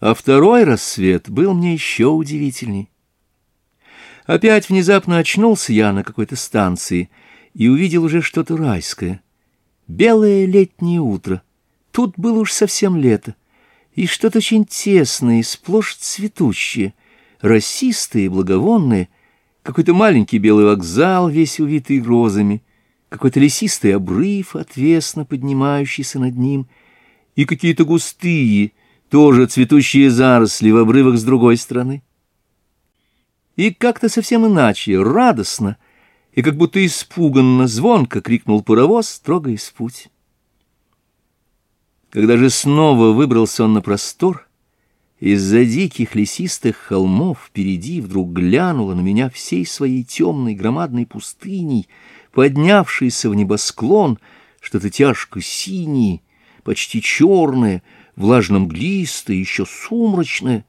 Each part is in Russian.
А второй рассвет был мне еще удивительней. Опять внезапно очнулся я на какой-то станции и увидел уже что-то райское. Белое летнее утро. Тут было уж совсем лето. И что-то очень тесное, сплошь цветущее, расистое и благовонное. Какой-то маленький белый вокзал, весь увитый розами. Какой-то лесистый обрыв, отвесно поднимающийся над ним. И какие-то густые, тоже цветущие заросли в обрывах с другой стороны. И как-то совсем иначе, радостно и как будто испуганно, звонко крикнул паровоз, трогаясь в путь. Когда же снова выбрался он на простор, из-за диких лесистых холмов впереди вдруг глянула на меня всей своей темной громадной пустыней, поднявшейся в небосклон, что-то тяжко синее, почти черное — влажно-мглистое, еще сумрачное,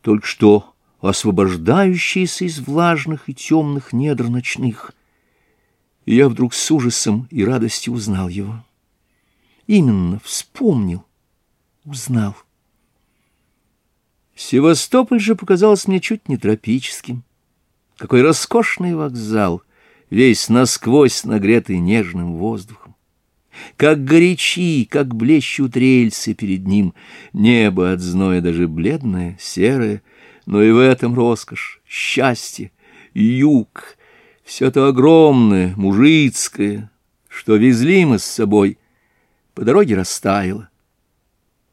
только что освобождающееся из влажных и темных недр ночных. Я вдруг с ужасом и радостью узнал его. Именно вспомнил, узнал. Севастополь же показался мне чуть не тропическим. Какой роскошный вокзал, весь насквозь нагретый нежным воздухом. Как горячи, как блещут рельсы перед ним. Небо от зноя даже бледное, серое, но и в этом роскошь, счастье, юг. Все то огромное, мужицкое, что везли мы с собой, по дороге растаяло.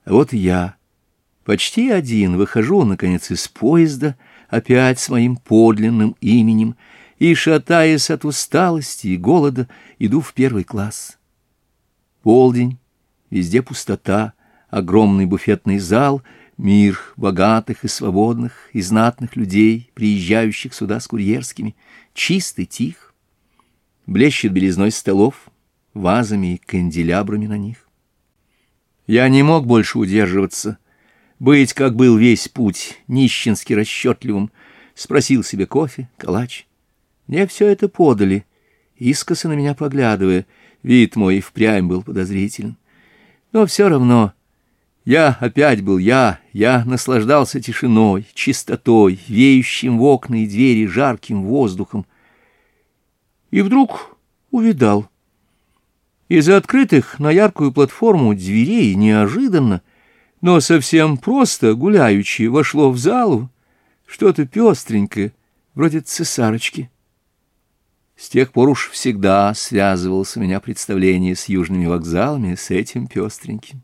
А вот я, почти один, выхожу, наконец, из поезда, опять с моим подлинным именем, и, шатаясь от усталости и голода, иду в первый класс. Полдень, везде пустота, огромный буфетный зал, мир богатых и свободных и знатных людей, приезжающих сюда с курьерскими, чистый, тих. Блещет белизной столов, вазами и канделябрами на них. Я не мог больше удерживаться, быть, как был весь путь, нищенски расчетливым, спросил себе кофе, калач. Мне все это подали, искоса на меня поглядывая — Вид мой впрямь был подозрителен. Но все равно я опять был я, я наслаждался тишиной, чистотой, веющим в окна и двери жарким воздухом. И вдруг увидал. Из-за открытых на яркую платформу дверей неожиданно, но совсем просто гуляючи вошло в залу что-то пестренькое, вроде цесарочки. С тех пор уж всегда связывалось у меня представление с южными вокзалами, с этим пестреньким.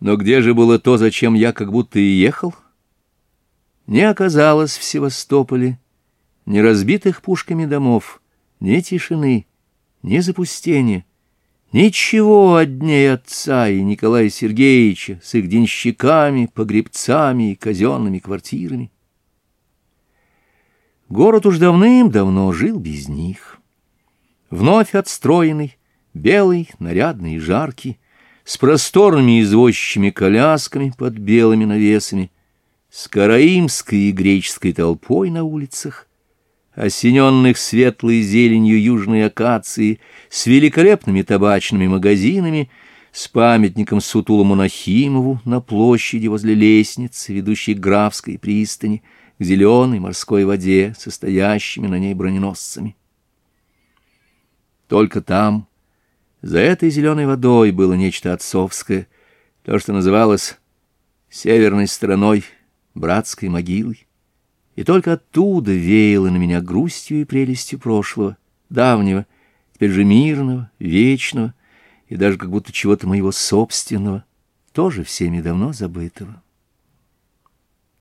Но где же было то, зачем я как будто и ехал? Не оказалось в Севастополе ни разбитых пушками домов, ни тишины, ни запустения, ничего от дней отца и Николая Сергеевича с их денщиками, погребцами и казенными квартирами. Город уж давным-давно жил без них. Вновь отстроенный, белый, нарядный и жаркий, с просторными извозчими колясками под белыми навесами, с караимской и греческой толпой на улицах, осененных светлой зеленью южной акации, с великолепными табачными магазинами, с памятником Сутулому Нахимову на площади возле лестницы, ведущей к Графской пристани — к зеленой морской воде, состоящими на ней броненосцами. Только там, за этой зеленой водой, было нечто отцовское, то, что называлось северной стороной, братской могилой. И только оттуда веяло на меня грустью и прелестью прошлого, давнего, теперь же мирного, вечного и даже как будто чего-то моего собственного, тоже всеми давно забытого.